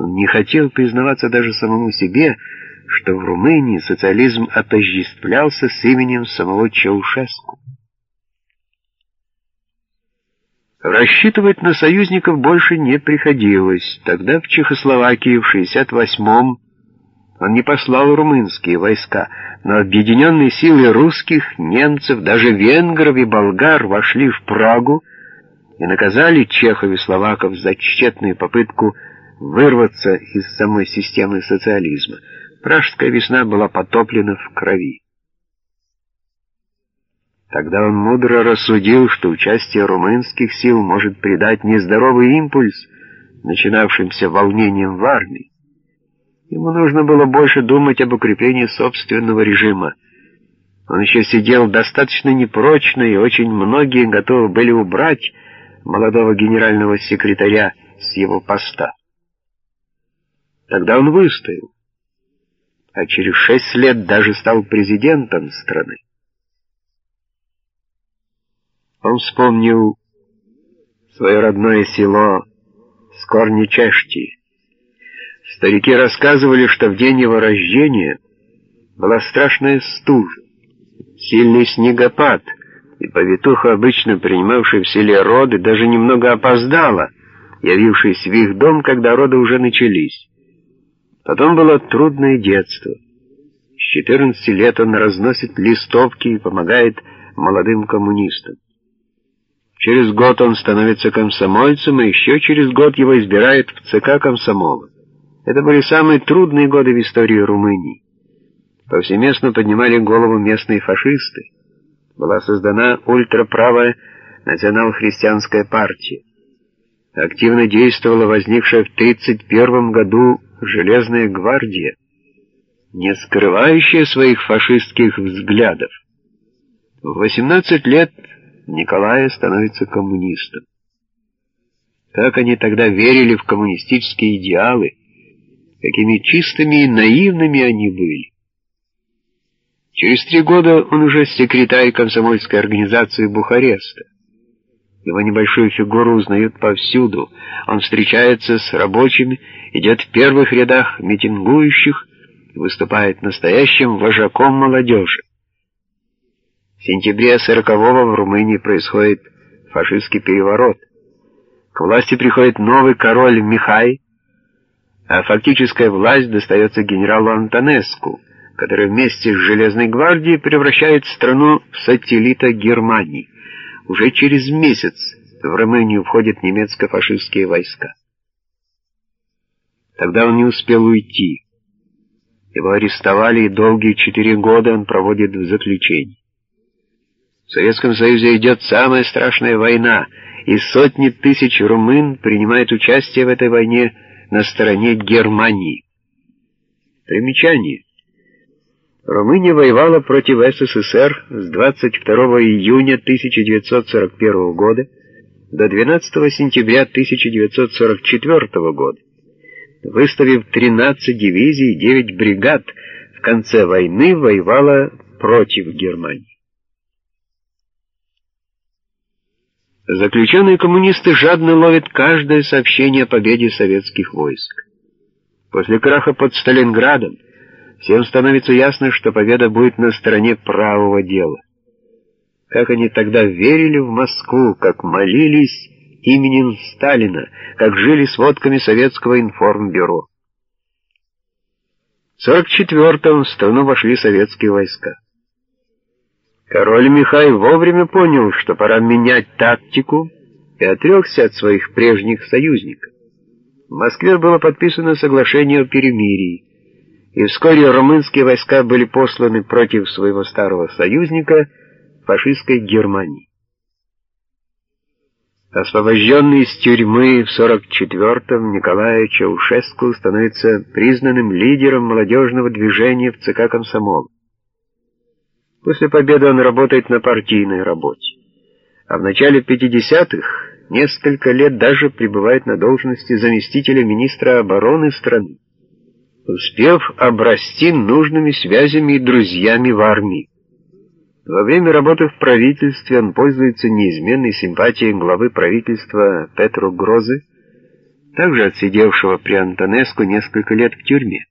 Он не хотел признаваться даже самому себе, что в Румынии социализм отождествлялся с именем самого Чаушеску. Рассчитывать на союзников больше не приходилось. Тогда в Чехословакии в 68-м он не послал румынские войска, но объединенные силы русских, немцев, даже венгров и болгар вошли в Прагу и наказали чехов и словаков за тщетную попытку вырваться из самой системы социализма. Пражская весна была потоплена в крови. Тогда он мудро рассудил, что участие румынских сил может придать нездоровый импульс начинавшимся волнением в армии. Ему нужно было больше думать об укреплении собственного режима. Он еще сидел достаточно непрочно, и очень многие готовы были убрать молодого генерального секретаря с его поста. Тогда он выстоял, а через шесть лет даже стал президентом страны. Он вспомнил свое родное село Скорничешти. Старики рассказывали, что в день его рождения была страшная стужа, сильный снегопад, и повитуха, обычно принимавшая в селе роды, даже немного опоздала, явившись в их дом, когда роды уже начались. Потом было трудное детство. С 14 лет он разносит листовки и помогает молодым коммунистам. Через год он становится комсомольцем, и еще через год его избирают в ЦК комсомола. Это были самые трудные годы в истории Румынии. Повсеместно поднимали голову местные фашисты. Была создана ультраправая национал-христианская партия. Активно действовала возникшая в 1931 году Железная гвардия, не скрывающая своих фашистских взглядов. В 18 лет Николая становится коммунистом. Как они тогда верили в коммунистические идеалы, какими чистыми и наивными они были. Через три года он уже секретарь комсомольской организации Бухареста. Его небольшую фигуру узнают повсюду. Он встречается с рабочими, идет в первых рядах митингующих, выступает настоящим вожаком молодежи. В сентябре 40-го в Румынии происходит фашистский переворот. К власти приходит новый король Михай, а фактическая власть достается генералу Антонеску, который вместе с Железной гвардией превращает страну в сателлита Германии. Уже через месяц в Румынию входят немецко-фашистские войска. Тогда он не успел уйти. Его арестовали, и долгие четыре года он проводит в заключении. В Советском Союзе идет самая страшная война, и сотни тысяч румын принимают участие в этой войне на стороне Германии. Примечание. Румыния воевала против СССР с 22 июня 1941 года до 12 сентября 1944 года, выставив 13 дивизий и 9 бригад, в конце войны воевала против Германии. Заключенные коммунисты жадно ловят каждое сообщение о победе советских войск. После краха под Сталинградом всем становится ясно, что победа будет на стороне правого дела. Как они тогда верили в Москву, как молились именем Сталина, как жили сводками Советского информбюро. В 44-м в страну вошли советские войска. Король Михай вовремя понял, что пора менять тактику, и отрекся от своих прежних союзников. В Москве было подписано соглашение о перемирии, и вскоре румынские войска были посланы против своего старого союзника, фашистской Германии. Освобожденный из тюрьмы в 44-м Николай Чаушеску становится признанным лидером молодежного движения в ЦК «Комсомол». После победы он работает на партийной работе. А в начале 50-х несколько лет даже пребывает на должности заместителя министра обороны страны, успев обрасти нужными связями и друзьями в армии. Во время работы в правительстве он пользуется неизменной симпатией главы правительства Петру Грозы, также отсидевшего при Антонеску несколько лет в тюрьме.